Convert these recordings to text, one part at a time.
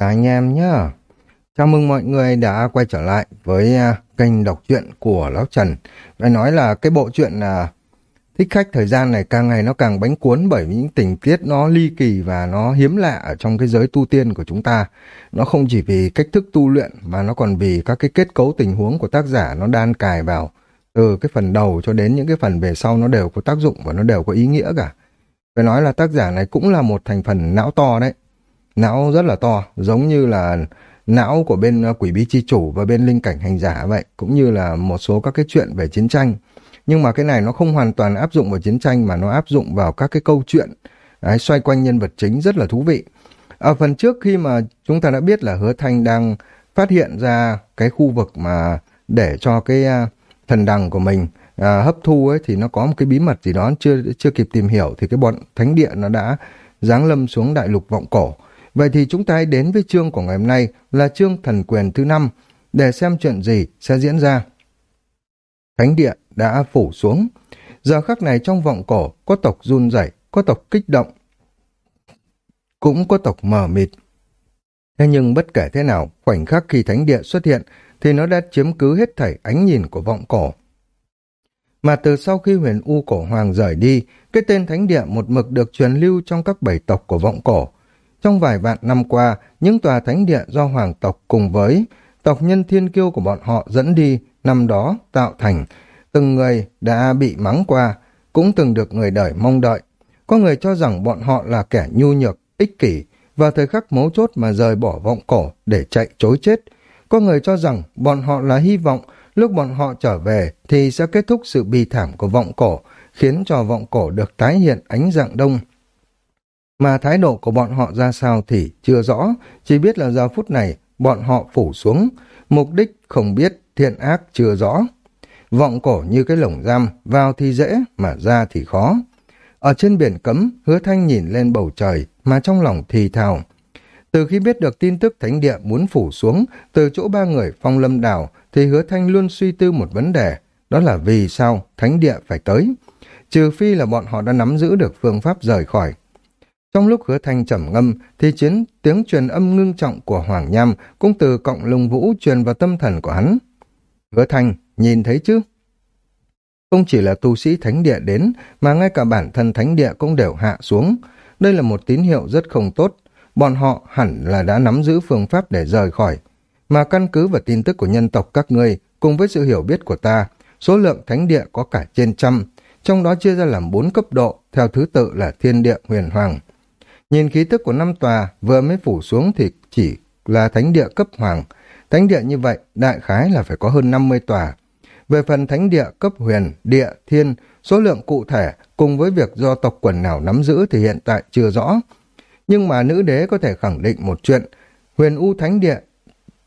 Chào anh em nhé. Chào mừng mọi người đã quay trở lại với uh, kênh đọc truyện của Lão Trần. Phải nói là cái bộ truyện uh, thích khách thời gian này càng ngày nó càng bánh cuốn bởi những tình tiết nó ly kỳ và nó hiếm lạ ở trong cái giới tu tiên của chúng ta. Nó không chỉ vì cách thức tu luyện mà nó còn vì các cái kết cấu tình huống của tác giả nó đan cài vào. Từ cái phần đầu cho đến những cái phần về sau nó đều có tác dụng và nó đều có ý nghĩa cả. Phải nói là tác giả này cũng là một thành phần não to đấy não rất là to, giống như là não của bên ờ, quỷ bí chi chủ và bên linh cảnh hành giả vậy, cũng như là một số các cái chuyện về chiến tranh. Nhưng mà cái này nó không hoàn toàn áp dụng vào chiến tranh mà nó áp dụng vào các cái câu chuyện đấy, xoay quanh nhân vật chính rất là thú vị. Ở phần trước khi mà chúng ta đã biết là hứa thanh đang phát hiện ra cái khu vực mà để cho cái ờ, thần đằng của mình à, hấp thu ấy thì nó có một cái bí mật gì đó chưa chưa kịp tìm hiểu thì cái bọn thánh địa nó đã giáng lâm xuống đại lục vọng cổ Vậy thì chúng ta hãy đến với chương của ngày hôm nay là chương thần quyền thứ năm để xem chuyện gì sẽ diễn ra. Thánh địa đã phủ xuống. Giờ khắc này trong vọng cổ có tộc run rẩy, có tộc kích động, cũng có tộc mờ mịt. Thế nhưng bất kể thế nào, khoảnh khắc khi thánh địa xuất hiện thì nó đã chiếm cứ hết thảy ánh nhìn của vọng cổ. Mà từ sau khi huyền U cổ hoàng rời đi, cái tên thánh địa một mực được truyền lưu trong các bảy tộc của vọng cổ, trong vài vạn năm qua, những tòa thánh địa do hoàng tộc cùng với tộc nhân thiên kiêu của bọn họ dẫn đi năm đó tạo thành, từng người đã bị mắng qua, cũng từng được người đời mong đợi. Có người cho rằng bọn họ là kẻ nhu nhược, ích kỷ, và thời khắc mấu chốt mà rời bỏ vọng cổ để chạy chối chết. Có người cho rằng bọn họ là hy vọng lúc bọn họ trở về thì sẽ kết thúc sự bi thảm của vọng cổ, khiến cho vọng cổ được tái hiện ánh dạng đông. Mà thái độ của bọn họ ra sao thì chưa rõ, chỉ biết là giờ phút này bọn họ phủ xuống, mục đích không biết, thiện ác chưa rõ. Vọng cổ như cái lồng giam, vào thì dễ mà ra thì khó. Ở trên biển cấm, hứa thanh nhìn lên bầu trời mà trong lòng thì thào. Từ khi biết được tin tức thánh địa muốn phủ xuống từ chỗ ba người phong lâm đảo thì hứa thanh luôn suy tư một vấn đề, đó là vì sao thánh địa phải tới. Trừ phi là bọn họ đã nắm giữ được phương pháp rời khỏi trong lúc hứa thanh trầm ngâm, thì chiến tiếng truyền âm ngưng trọng của Hoàng Nham cũng từ cộng lùng vũ truyền vào tâm thần của hắn. Hứa thanh, nhìn thấy chứ? Không chỉ là tu sĩ thánh địa đến, mà ngay cả bản thân thánh địa cũng đều hạ xuống. Đây là một tín hiệu rất không tốt. Bọn họ hẳn là đã nắm giữ phương pháp để rời khỏi. Mà căn cứ vào tin tức của nhân tộc các ngươi, cùng với sự hiểu biết của ta, số lượng thánh địa có cả trên trăm, trong đó chia ra làm bốn cấp độ, theo thứ tự là thiên địa huyền hoàng. Nhìn khí tức của năm tòa vừa mới phủ xuống thì chỉ là thánh địa cấp hoàng. Thánh địa như vậy, đại khái là phải có hơn 50 tòa. Về phần thánh địa cấp huyền, địa, thiên, số lượng cụ thể cùng với việc do tộc quần nào nắm giữ thì hiện tại chưa rõ. Nhưng mà nữ đế có thể khẳng định một chuyện, huyền u thánh địa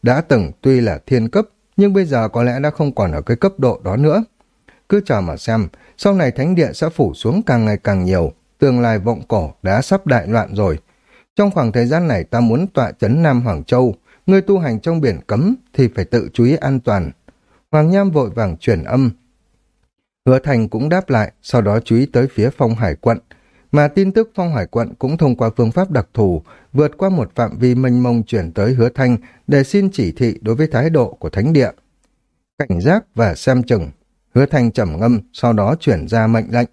đã từng tuy là thiên cấp, nhưng bây giờ có lẽ đã không còn ở cái cấp độ đó nữa. Cứ chờ mà xem, sau này thánh địa sẽ phủ xuống càng ngày càng nhiều, tương lai vọng cổ đã sắp đại loạn rồi. Trong khoảng thời gian này ta muốn tọa chấn Nam Hoàng Châu, người tu hành trong biển cấm thì phải tự chú ý an toàn. Hoàng Nham vội vàng chuyển âm. Hứa Thành cũng đáp lại, sau đó chú ý tới phía phong hải quận. Mà tin tức phong hải quận cũng thông qua phương pháp đặc thù, vượt qua một phạm vi mênh mông chuyển tới hứa thanh để xin chỉ thị đối với thái độ của thánh địa. Cảnh giác và xem chừng, hứa thanh trầm ngâm, sau đó chuyển ra mệnh lệnh.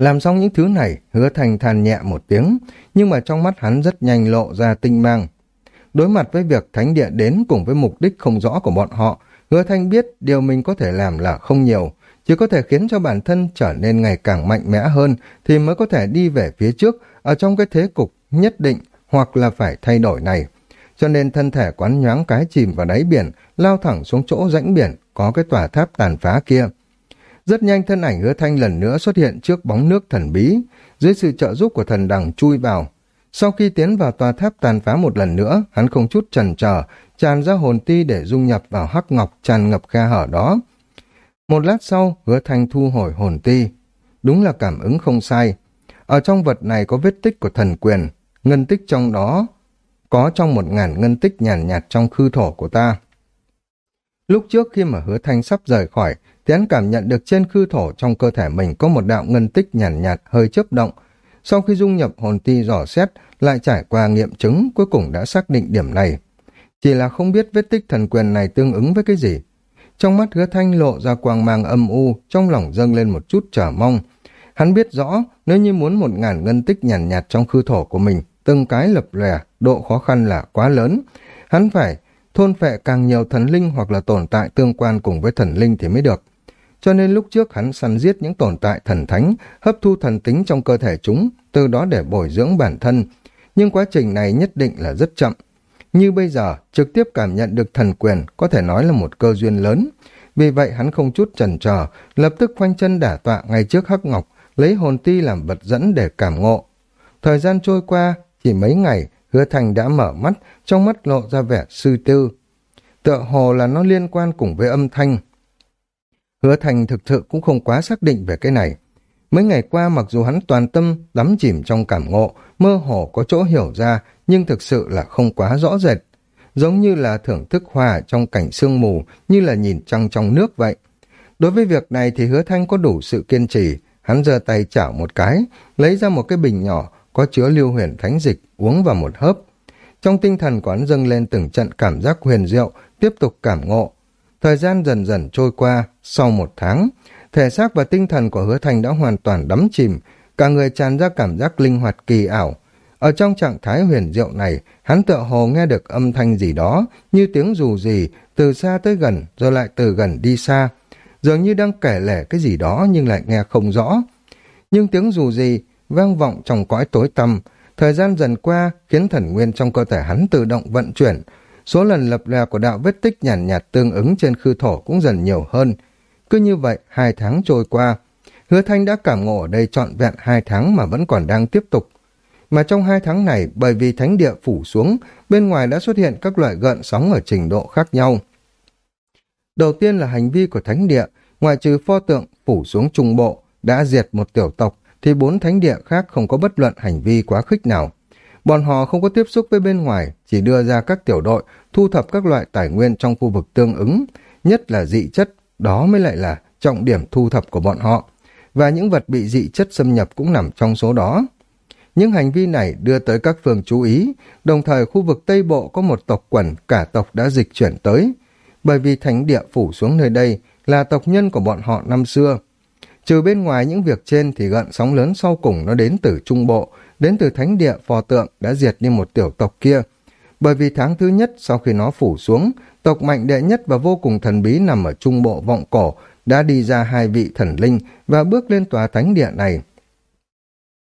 Làm xong những thứ này, hứa thành than nhẹ một tiếng, nhưng mà trong mắt hắn rất nhanh lộ ra tinh mang. Đối mặt với việc thánh địa đến cùng với mục đích không rõ của bọn họ, hứa thanh biết điều mình có thể làm là không nhiều, chỉ có thể khiến cho bản thân trở nên ngày càng mạnh mẽ hơn thì mới có thể đi về phía trước ở trong cái thế cục nhất định hoặc là phải thay đổi này. Cho nên thân thể quán nhoáng cái chìm vào đáy biển, lao thẳng xuống chỗ rãnh biển có cái tòa tháp tàn phá kia. Rất nhanh thân ảnh hứa thanh lần nữa xuất hiện trước bóng nước thần bí, dưới sự trợ giúp của thần đằng chui vào. Sau khi tiến vào tòa tháp tàn phá một lần nữa, hắn không chút chần chờ, tràn ra hồn ti để dung nhập vào hắc ngọc tràn ngập khe hở đó. Một lát sau, hứa thanh thu hồi hồn ti. Đúng là cảm ứng không sai. Ở trong vật này có vết tích của thần quyền, ngân tích trong đó có trong một ngàn ngân tích nhàn nhạt, nhạt trong khư thổ của ta. Lúc trước khi mà hứa thanh sắp rời khỏi, thì hắn cảm nhận được trên khư thổ trong cơ thể mình có một đạo ngân tích nhàn nhạt, nhạt hơi chớp động. sau khi dung nhập hồn ti dò xét, lại trải qua nghiệm chứng, cuối cùng đã xác định điểm này. Chỉ là không biết vết tích thần quyền này tương ứng với cái gì. Trong mắt hứa thanh lộ ra quang mang âm u, trong lòng dâng lên một chút trở mong. Hắn biết rõ, nếu như muốn một ngàn ngân tích nhàn nhạt, nhạt trong khư thổ của mình, từng cái lập lè độ khó khăn là quá lớn. Hắn phải thôn phệ càng nhiều thần linh hoặc là tồn tại tương quan cùng với thần linh thì mới được. Cho nên lúc trước hắn săn giết những tồn tại thần thánh, hấp thu thần tính trong cơ thể chúng, từ đó để bồi dưỡng bản thân. Nhưng quá trình này nhất định là rất chậm. Như bây giờ, trực tiếp cảm nhận được thần quyền có thể nói là một cơ duyên lớn. Vì vậy hắn không chút chần chờ, lập tức khoanh chân đả tọa ngay trước Hắc Ngọc, lấy hồn ti làm vật dẫn để cảm ngộ. Thời gian trôi qua, chỉ mấy ngày, hứa thành đã mở mắt, trong mắt lộ ra vẻ sư tư. Tựa hồ là nó liên quan cùng với âm thanh. Hứa thành thực sự cũng không quá xác định về cái này. Mấy ngày qua mặc dù hắn toàn tâm đắm chìm trong cảm ngộ, mơ hồ có chỗ hiểu ra, nhưng thực sự là không quá rõ rệt. Giống như là thưởng thức hòa trong cảnh sương mù, như là nhìn trăng trong nước vậy. Đối với việc này thì hứa thanh có đủ sự kiên trì, hắn giơ tay chảo một cái, lấy ra một cái bình nhỏ, có chứa lưu huyền thánh dịch, uống vào một hớp. Trong tinh thần của hắn dâng lên từng trận cảm giác huyền diệu, tiếp tục cảm ngộ. Thời gian dần dần trôi qua, sau một tháng, thể xác và tinh thần của hứa thành đã hoàn toàn đắm chìm, cả người tràn ra cảm giác linh hoạt kỳ ảo. Ở trong trạng thái huyền diệu này, hắn tựa hồ nghe được âm thanh gì đó, như tiếng dù gì, từ xa tới gần, rồi lại từ gần đi xa. Dường như đang kể lể cái gì đó nhưng lại nghe không rõ. Nhưng tiếng dù gì vang vọng trong cõi tối tăm, thời gian dần qua khiến thần nguyên trong cơ thể hắn tự động vận chuyển, số lần lập lè của đạo vết tích nhàn nhạt, nhạt tương ứng trên khư thổ cũng dần nhiều hơn. Cứ như vậy, hai tháng trôi qua, hứa thanh đã cảm ngộ ở đây trọn vẹn hai tháng mà vẫn còn đang tiếp tục. Mà trong hai tháng này, bởi vì thánh địa phủ xuống, bên ngoài đã xuất hiện các loại gợn sóng ở trình độ khác nhau. Đầu tiên là hành vi của thánh địa, ngoại trừ pho tượng phủ xuống trung bộ, đã diệt một tiểu tộc, thì bốn thánh địa khác không có bất luận hành vi quá khích nào. Bọn họ không có tiếp xúc với bên ngoài, chỉ đưa ra các tiểu đội, thu thập các loại tài nguyên trong khu vực tương ứng, nhất là dị chất, đó mới lại là trọng điểm thu thập của bọn họ. Và những vật bị dị chất xâm nhập cũng nằm trong số đó. Những hành vi này đưa tới các phường chú ý, đồng thời khu vực Tây Bộ có một tộc quần cả tộc đã dịch chuyển tới. Bởi vì thánh địa phủ xuống nơi đây là tộc nhân của bọn họ năm xưa, Trừ bên ngoài những việc trên thì gợn sóng lớn sau cùng nó đến từ Trung Bộ, đến từ thánh địa phò tượng đã diệt như một tiểu tộc kia. Bởi vì tháng thứ nhất sau khi nó phủ xuống, tộc mạnh đệ nhất và vô cùng thần bí nằm ở Trung Bộ vọng cổ đã đi ra hai vị thần linh và bước lên tòa thánh địa này.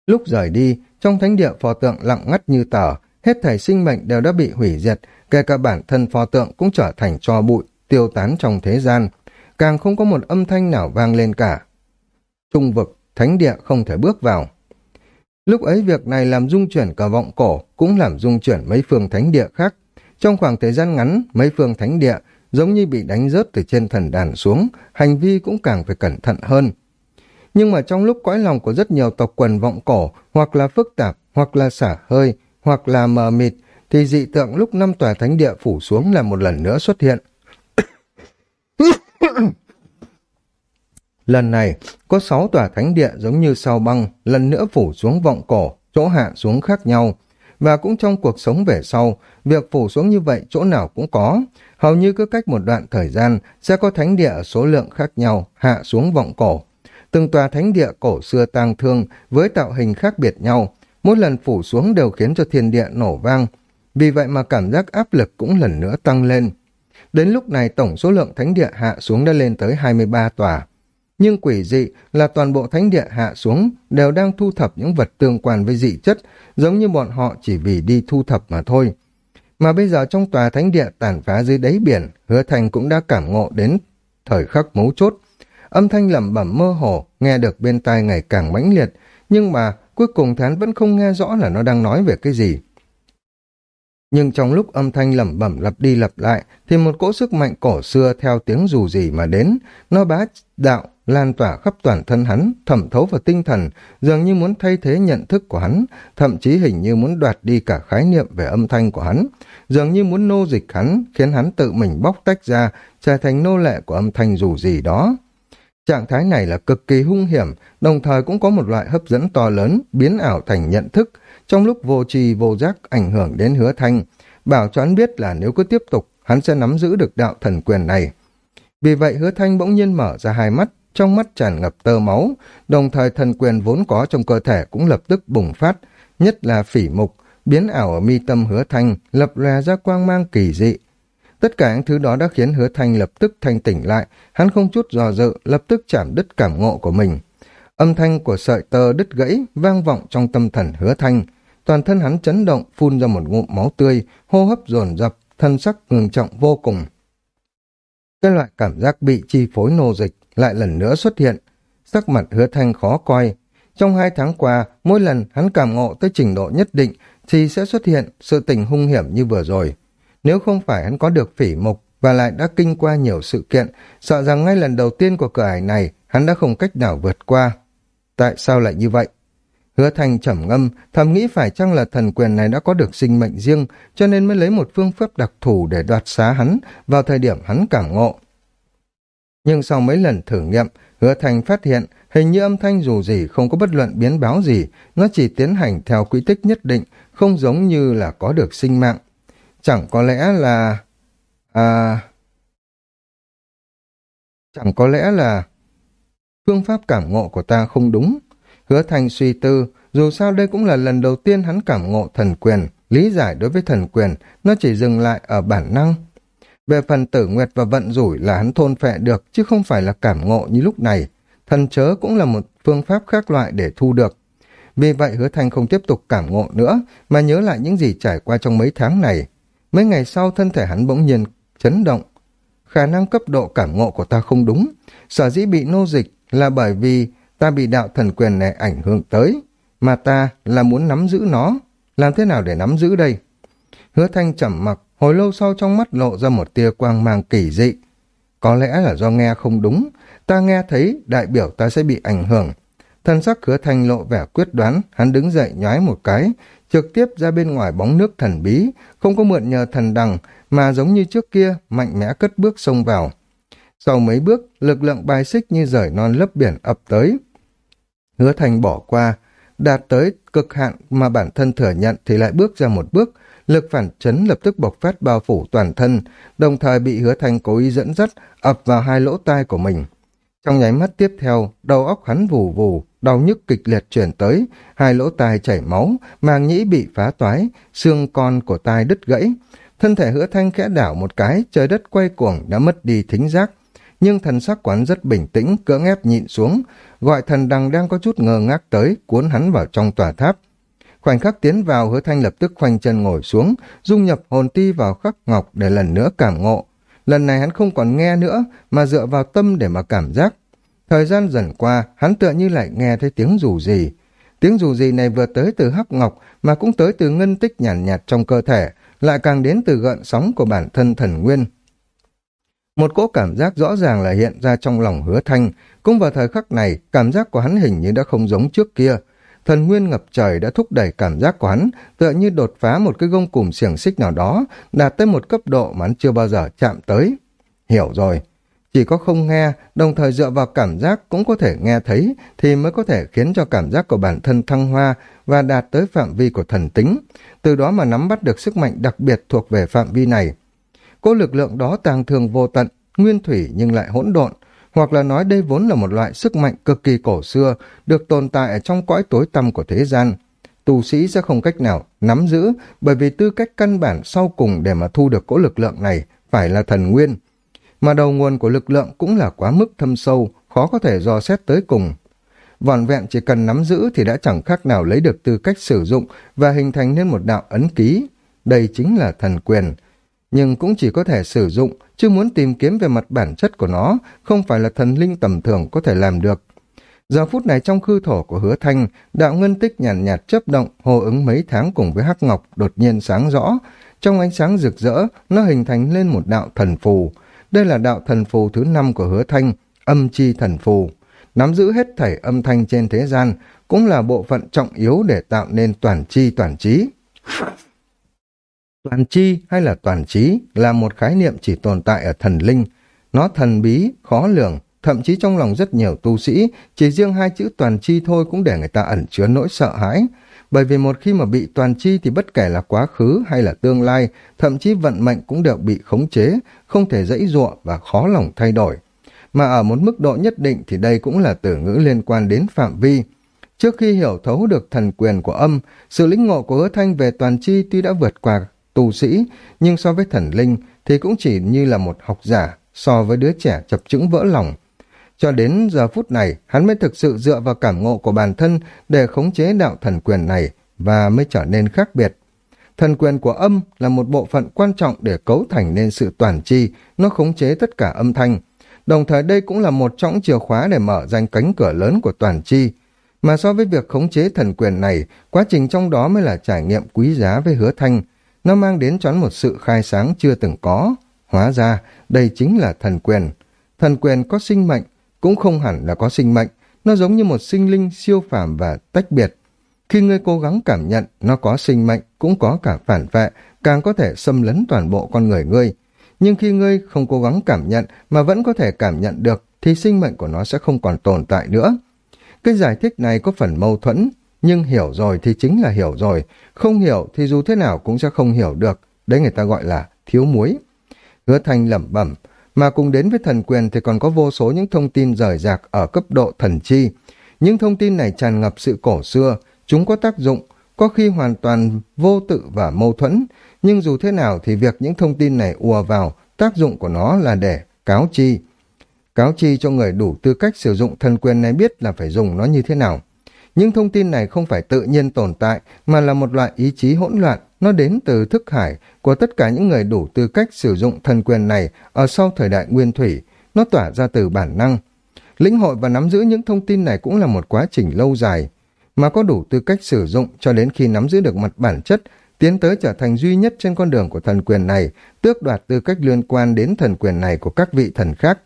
Lúc rời đi, trong thánh địa phò tượng lặng ngắt như tờ, hết thảy sinh mệnh đều đã bị hủy diệt, kể cả bản thân phò tượng cũng trở thành cho bụi, tiêu tán trong thế gian. Càng không có một âm thanh nào vang lên cả trung vực, thánh địa không thể bước vào. Lúc ấy việc này làm dung chuyển cả vọng cổ, cũng làm dung chuyển mấy phương thánh địa khác. Trong khoảng thời gian ngắn, mấy phương thánh địa giống như bị đánh rớt từ trên thần đàn xuống, hành vi cũng càng phải cẩn thận hơn. Nhưng mà trong lúc cõi lòng của rất nhiều tộc quần vọng cổ, hoặc là phức tạp, hoặc là xả hơi, hoặc là mờ mịt, thì dị tượng lúc năm tòa thánh địa phủ xuống là một lần nữa xuất hiện. Lần này, có sáu tòa thánh địa giống như sao băng, lần nữa phủ xuống vọng cổ, chỗ hạ xuống khác nhau. Và cũng trong cuộc sống về sau, việc phủ xuống như vậy chỗ nào cũng có. Hầu như cứ cách một đoạn thời gian sẽ có thánh địa ở số lượng khác nhau hạ xuống vọng cổ. Từng tòa thánh địa cổ xưa tang thương với tạo hình khác biệt nhau, mỗi lần phủ xuống đều khiến cho thiên địa nổ vang. Vì vậy mà cảm giác áp lực cũng lần nữa tăng lên. Đến lúc này tổng số lượng thánh địa hạ xuống đã lên tới 23 tòa. Nhưng quỷ dị là toàn bộ thánh địa hạ xuống đều đang thu thập những vật tương quan với dị chất, giống như bọn họ chỉ vì đi thu thập mà thôi. Mà bây giờ trong tòa thánh địa tàn phá dưới đáy biển, hứa thành cũng đã cảm ngộ đến thời khắc mấu chốt. Âm thanh lẩm bẩm mơ hồ, nghe được bên tai ngày càng mãnh liệt, nhưng mà cuối cùng thán vẫn không nghe rõ là nó đang nói về cái gì. Nhưng trong lúc âm thanh lẩm bẩm lặp đi lặp lại, thì một cỗ sức mạnh cổ xưa theo tiếng dù gì mà đến, nó bá đạo lan tỏa khắp toàn thân hắn, thẩm thấu vào tinh thần, dường như muốn thay thế nhận thức của hắn, thậm chí hình như muốn đoạt đi cả khái niệm về âm thanh của hắn, dường như muốn nô dịch hắn, khiến hắn tự mình bóc tách ra, trở thành nô lệ của âm thanh dù gì đó. Trạng thái này là cực kỳ hung hiểm, đồng thời cũng có một loại hấp dẫn to lớn, biến ảo thành nhận thức, trong lúc vô tri vô giác ảnh hưởng đến hứa thanh. Bảo cho hắn biết là nếu cứ tiếp tục, hắn sẽ nắm giữ được đạo thần quyền này. Vì vậy hứa thanh bỗng nhiên mở ra hai mắt, trong mắt tràn ngập tơ máu, đồng thời thần quyền vốn có trong cơ thể cũng lập tức bùng phát, nhất là phỉ mục, biến ảo ở mi tâm hứa thanh, lập lòe ra quang mang kỳ dị. Tất cả những thứ đó đã khiến hứa thanh lập tức thanh tỉnh lại, hắn không chút dò dự, lập tức chạm đứt cảm ngộ của mình. Âm thanh của sợi tơ đứt gãy, vang vọng trong tâm thần hứa thanh. Toàn thân hắn chấn động, phun ra một ngụm máu tươi, hô hấp dồn dập, thân sắc ngừng trọng vô cùng. Cái loại cảm giác bị chi phối nô dịch lại lần nữa xuất hiện. Sắc mặt hứa thanh khó coi. Trong hai tháng qua, mỗi lần hắn cảm ngộ tới trình độ nhất định thì sẽ xuất hiện sự tình hung hiểm như vừa rồi. Nếu không phải hắn có được phỉ mục và lại đã kinh qua nhiều sự kiện, sợ rằng ngay lần đầu tiên của cửa ải này hắn đã không cách nào vượt qua. Tại sao lại như vậy? Hứa Thành trầm ngâm, thầm nghĩ phải chăng là thần quyền này đã có được sinh mệnh riêng, cho nên mới lấy một phương pháp đặc thù để đoạt xá hắn vào thời điểm hắn cảm ngộ. Nhưng sau mấy lần thử nghiệm, Hứa Thành phát hiện hình như âm thanh dù gì không có bất luận biến báo gì, nó chỉ tiến hành theo quy tích nhất định, không giống như là có được sinh mạng. Chẳng có lẽ là... À... Chẳng có lẽ là... Phương pháp cảm ngộ của ta không đúng. Hứa Thành suy tư, dù sao đây cũng là lần đầu tiên hắn cảm ngộ thần quyền, lý giải đối với thần quyền, nó chỉ dừng lại ở bản năng. Về phần tử nguyệt và vận rủi là hắn thôn phệ được, chứ không phải là cảm ngộ như lúc này. Thần chớ cũng là một phương pháp khác loại để thu được. Vì vậy hứa thanh không tiếp tục cảm ngộ nữa, mà nhớ lại những gì trải qua trong mấy tháng này. Mấy ngày sau thân thể hắn bỗng nhiên chấn động. Khả năng cấp độ cảm ngộ của ta không đúng. Sở dĩ bị nô dịch là bởi vì ta bị đạo thần quyền này ảnh hưởng tới, mà ta là muốn nắm giữ nó. Làm thế nào để nắm giữ đây? Hứa thanh trầm mặc, hồi lâu sau trong mắt lộ ra một tia quang mang kỳ dị. Có lẽ là do nghe không đúng, ta nghe thấy đại biểu ta sẽ bị ảnh hưởng. Thân sắc hứa thanh lộ vẻ quyết đoán, hắn đứng dậy nhoái một cái, trực tiếp ra bên ngoài bóng nước thần bí, không có mượn nhờ thần đằng, mà giống như trước kia, mạnh mẽ cất bước xông vào. Sau mấy bước, lực lượng bài xích như rời non lấp biển ập tới. Hứa thành bỏ qua, đạt tới cực hạn mà bản thân thừa nhận thì lại bước ra một bước, lực phản chấn lập tức bộc phát bao phủ toàn thân, đồng thời bị hứa thanh cố ý dẫn dắt ập vào hai lỗ tai của mình. Trong nháy mắt tiếp theo, đầu óc hắn vù vù, đau nhức kịch liệt chuyển tới, hai lỗ tai chảy máu, màng nhĩ bị phá toái, xương con của tai đứt gãy. Thân thể hứa thanh khẽ đảo một cái, trời đất quay cuồng đã mất đi thính giác. Nhưng thần sắc quán rất bình tĩnh, cưỡng ép nhịn xuống, gọi thần đằng đang có chút ngơ ngác tới, cuốn hắn vào trong tòa tháp. Khoảnh khắc tiến vào, hứa thanh lập tức khoanh chân ngồi xuống, dung nhập hồn ti vào khắc ngọc để lần nữa cảm ngộ. Lần này hắn không còn nghe nữa, mà dựa vào tâm để mà cảm giác. Thời gian dần qua, hắn tựa như lại nghe thấy tiếng rù gì. Tiếng rù gì này vừa tới từ hắc ngọc, mà cũng tới từ ngân tích nhàn nhạt, nhạt trong cơ thể, lại càng đến từ gợn sóng của bản thân thần nguyên. Một cỗ cảm giác rõ ràng là hiện ra trong lòng hứa thanh, cũng vào thời khắc này, cảm giác của hắn hình như đã không giống trước kia. Thần nguyên ngập trời đã thúc đẩy cảm giác của hắn, tựa như đột phá một cái gông cùm xiềng xích nào đó, đạt tới một cấp độ mà hắn chưa bao giờ chạm tới. Hiểu rồi, chỉ có không nghe, đồng thời dựa vào cảm giác cũng có thể nghe thấy, thì mới có thể khiến cho cảm giác của bản thân thăng hoa và đạt tới phạm vi của thần tính, từ đó mà nắm bắt được sức mạnh đặc biệt thuộc về phạm vi này. Cô lực lượng đó tàng thường vô tận, nguyên thủy nhưng lại hỗn độn, hoặc là nói đây vốn là một loại sức mạnh cực kỳ cổ xưa, được tồn tại ở trong cõi tối tăm của thế gian. Tu sĩ sẽ không cách nào nắm giữ, bởi vì tư cách căn bản sau cùng để mà thu được cỗ lực lượng này phải là thần nguyên, mà đầu nguồn của lực lượng cũng là quá mức thâm sâu, khó có thể dò xét tới cùng. Vòn vẹn chỉ cần nắm giữ thì đã chẳng khác nào lấy được tư cách sử dụng và hình thành nên một đạo ấn ký. Đây chính là thần quyền. Nhưng cũng chỉ có thể sử dụng, chứ muốn tìm kiếm về mặt bản chất của nó, không phải là thần linh tầm thường có thể làm được. Giờ phút này trong khư thổ của hứa thanh, đạo ngân tích nhàn nhạt, nhạt chấp động, hô ứng mấy tháng cùng với hắc ngọc đột nhiên sáng rõ. Trong ánh sáng rực rỡ, nó hình thành lên một đạo thần phù, đây là đạo thần phù thứ năm của hứa thanh, âm chi thần phù. Nắm giữ hết thảy âm thanh trên thế gian, cũng là bộ phận trọng yếu để tạo nên toàn chi toàn trí. Toàn chi hay là toàn trí là một khái niệm chỉ tồn tại ở thần linh. Nó thần bí, khó lường, thậm chí trong lòng rất nhiều tu sĩ, chỉ riêng hai chữ toàn chi thôi cũng để người ta ẩn chứa nỗi sợ hãi. Bởi vì một khi mà bị toàn chi thì bất kể là quá khứ hay là tương lai, thậm chí vận mệnh cũng đều bị khống chế, không thể dãy dụa và khó lòng thay đổi. Mà ở một mức độ nhất định thì đây cũng là từ ngữ liên quan đến phạm vi. Trước khi hiểu thấu được thần quyền của âm, sự lĩnh ngộ của hứa thanh về toàn chi tuy đã vượt qua tu sĩ, nhưng so với thần linh thì cũng chỉ như là một học giả so với đứa trẻ chập chững vỡ lòng. Cho đến giờ phút này, hắn mới thực sự dựa vào cảm ngộ của bản thân để khống chế đạo thần quyền này và mới trở nên khác biệt. Thần quyền của âm là một bộ phận quan trọng để cấu thành nên sự toàn chi, nó khống chế tất cả âm thanh. Đồng thời đây cũng là một trong chìa khóa để mở danh cánh cửa lớn của toàn chi. Mà so với việc khống chế thần quyền này, quá trình trong đó mới là trải nghiệm quý giá với hứa thanh. Nó mang đến choán một sự khai sáng chưa từng có. Hóa ra, đây chính là thần quyền. Thần quyền có sinh mệnh, cũng không hẳn là có sinh mệnh. Nó giống như một sinh linh siêu phàm và tách biệt. Khi ngươi cố gắng cảm nhận nó có sinh mệnh, cũng có cả phản vệ, càng có thể xâm lấn toàn bộ con người ngươi. Nhưng khi ngươi không cố gắng cảm nhận mà vẫn có thể cảm nhận được, thì sinh mệnh của nó sẽ không còn tồn tại nữa. Cái giải thích này có phần mâu thuẫn, nhưng hiểu rồi thì chính là hiểu rồi, không hiểu thì dù thế nào cũng sẽ không hiểu được, đấy người ta gọi là thiếu muối. Hứa Thanh lẩm bẩm, mà cùng đến với thần quyền thì còn có vô số những thông tin rời rạc ở cấp độ thần chi. Những thông tin này tràn ngập sự cổ xưa, chúng có tác dụng, có khi hoàn toàn vô tự và mâu thuẫn, nhưng dù thế nào thì việc những thông tin này ùa vào, tác dụng của nó là để cáo chi. Cáo chi cho người đủ tư cách sử dụng thần quyền này biết là phải dùng nó như thế nào. Những thông tin này không phải tự nhiên tồn tại, mà là một loại ý chí hỗn loạn, nó đến từ thức hải của tất cả những người đủ tư cách sử dụng thần quyền này ở sau thời đại nguyên thủy, nó tỏa ra từ bản năng. Lĩnh hội và nắm giữ những thông tin này cũng là một quá trình lâu dài, mà có đủ tư cách sử dụng cho đến khi nắm giữ được mặt bản chất, tiến tới trở thành duy nhất trên con đường của thần quyền này, tước đoạt tư cách liên quan đến thần quyền này của các vị thần khác.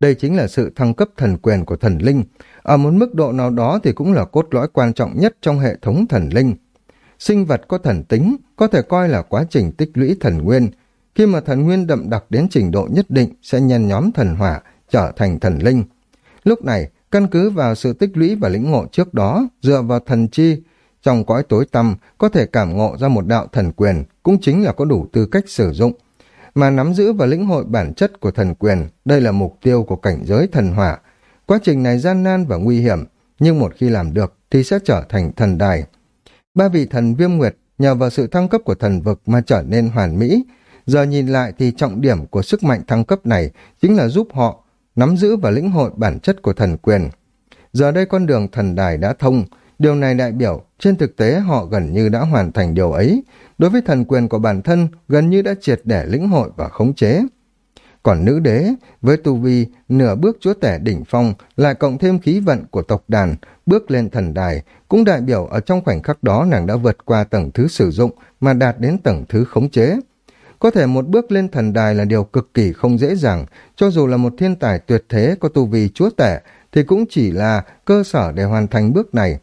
Đây chính là sự thăng cấp thần quyền của thần linh. Ở một mức độ nào đó thì cũng là cốt lõi quan trọng nhất trong hệ thống thần linh. Sinh vật có thần tính có thể coi là quá trình tích lũy thần nguyên. Khi mà thần nguyên đậm đặc đến trình độ nhất định sẽ nhân nhóm thần hỏa, trở thành thần linh. Lúc này, căn cứ vào sự tích lũy và lĩnh ngộ trước đó, dựa vào thần chi, trong cõi tối tăm có thể cảm ngộ ra một đạo thần quyền, cũng chính là có đủ tư cách sử dụng. Mà nắm giữ và lĩnh hội bản chất của thần quyền, đây là mục tiêu của cảnh giới thần hỏa. Quá trình này gian nan và nguy hiểm, nhưng một khi làm được thì sẽ trở thành thần đài. Ba vị thần viêm nguyệt nhờ vào sự thăng cấp của thần vực mà trở nên hoàn mỹ. Giờ nhìn lại thì trọng điểm của sức mạnh thăng cấp này chính là giúp họ nắm giữ và lĩnh hội bản chất của thần quyền. Giờ đây con đường thần đài đã thông, điều này đại biểu trên thực tế họ gần như đã hoàn thành điều ấy. Đối với thần quyền của bản thân, gần như đã triệt để lĩnh hội và khống chế. Còn nữ đế, với tu vi, nửa bước chúa tể đỉnh phong, lại cộng thêm khí vận của tộc đàn, bước lên thần đài, cũng đại biểu ở trong khoảnh khắc đó nàng đã vượt qua tầng thứ sử dụng mà đạt đến tầng thứ khống chế. Có thể một bước lên thần đài là điều cực kỳ không dễ dàng, cho dù là một thiên tài tuyệt thế có tu vi chúa tể, thì cũng chỉ là cơ sở để hoàn thành bước này.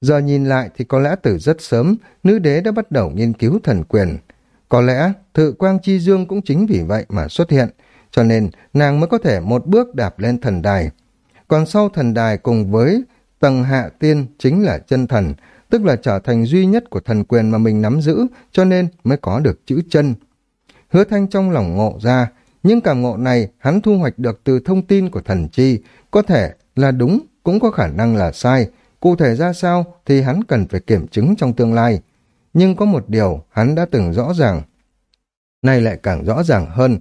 Giờ nhìn lại thì có lẽ từ rất sớm, nữ đế đã bắt đầu nghiên cứu thần quyền. Có lẽ thự quang chi dương cũng chính vì vậy mà xuất hiện, cho nên nàng mới có thể một bước đạp lên thần đài. Còn sau thần đài cùng với tầng hạ tiên chính là chân thần, tức là trở thành duy nhất của thần quyền mà mình nắm giữ, cho nên mới có được chữ chân. Hứa thanh trong lòng ngộ ra, nhưng cảm ngộ này hắn thu hoạch được từ thông tin của thần chi, có thể là đúng, cũng có khả năng là sai, cụ thể ra sao thì hắn cần phải kiểm chứng trong tương lai. Nhưng có một điều hắn đã từng rõ ràng, nay lại càng rõ ràng hơn,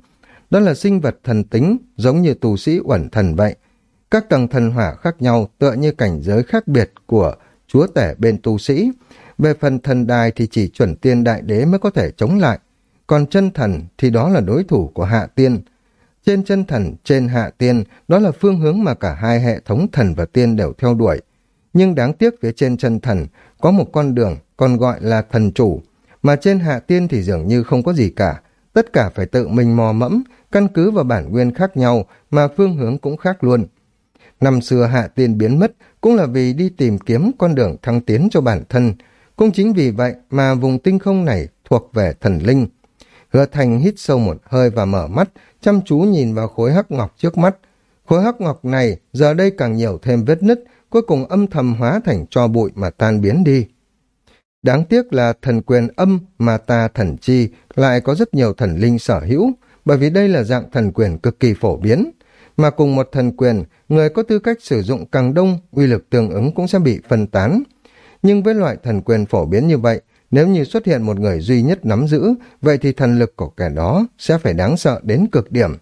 đó là sinh vật thần tính giống như tù sĩ uẩn thần vậy. Các tầng thần hỏa khác nhau tựa như cảnh giới khác biệt của chúa tể bên tu sĩ. Về phần thần đài thì chỉ chuẩn tiên đại đế mới có thể chống lại, còn chân thần thì đó là đối thủ của hạ tiên. Trên chân thần, trên hạ tiên, đó là phương hướng mà cả hai hệ thống thần và tiên đều theo đuổi. Nhưng đáng tiếc phía trên chân thần có một con đường còn gọi là thần chủ, mà trên hạ tiên thì dường như không có gì cả. Tất cả phải tự mình mò mẫm, căn cứ vào bản nguyên khác nhau mà phương hướng cũng khác luôn. Năm xưa hạ tiên biến mất cũng là vì đi tìm kiếm con đường thăng tiến cho bản thân. Cũng chính vì vậy mà vùng tinh không này thuộc về thần linh. Hứa Thành hít sâu một hơi và mở mắt, chăm chú nhìn vào khối hắc ngọc trước mắt. Khối hắc ngọc này giờ đây càng nhiều thêm vết nứt, cuối cùng âm thầm hóa thành cho bụi mà tan biến đi. Đáng tiếc là thần quyền âm mà ta thần chi lại có rất nhiều thần linh sở hữu, bởi vì đây là dạng thần quyền cực kỳ phổ biến. Mà cùng một thần quyền, người có tư cách sử dụng càng đông, uy lực tương ứng cũng sẽ bị phân tán. Nhưng với loại thần quyền phổ biến như vậy, nếu như xuất hiện một người duy nhất nắm giữ, vậy thì thần lực của kẻ đó sẽ phải đáng sợ đến cực điểm.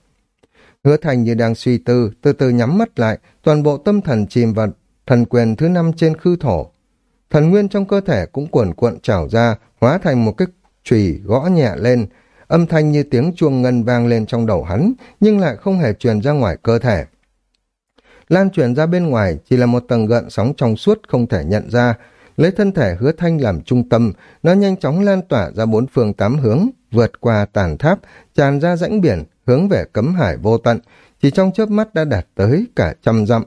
Hứa thành như đang suy tư, từ từ nhắm mắt lại, toàn bộ tâm thần chìm vào thần quyền thứ năm trên khư thổ. Thần nguyên trong cơ thể cũng cuồn cuộn trào ra, hóa thành một cái chùy gõ nhẹ lên, âm thanh như tiếng chuông ngân vang lên trong đầu hắn, nhưng lại không hề truyền ra ngoài cơ thể. Lan truyền ra bên ngoài chỉ là một tầng gợn sóng trong suốt không thể nhận ra, lấy thân thể hứa thanh làm trung tâm, nó nhanh chóng lan tỏa ra bốn phương tám hướng, vượt qua tàn tháp, tràn ra rãnh biển, hướng về cấm hải vô tận, chỉ trong chớp mắt đã đạt tới cả trăm dặm.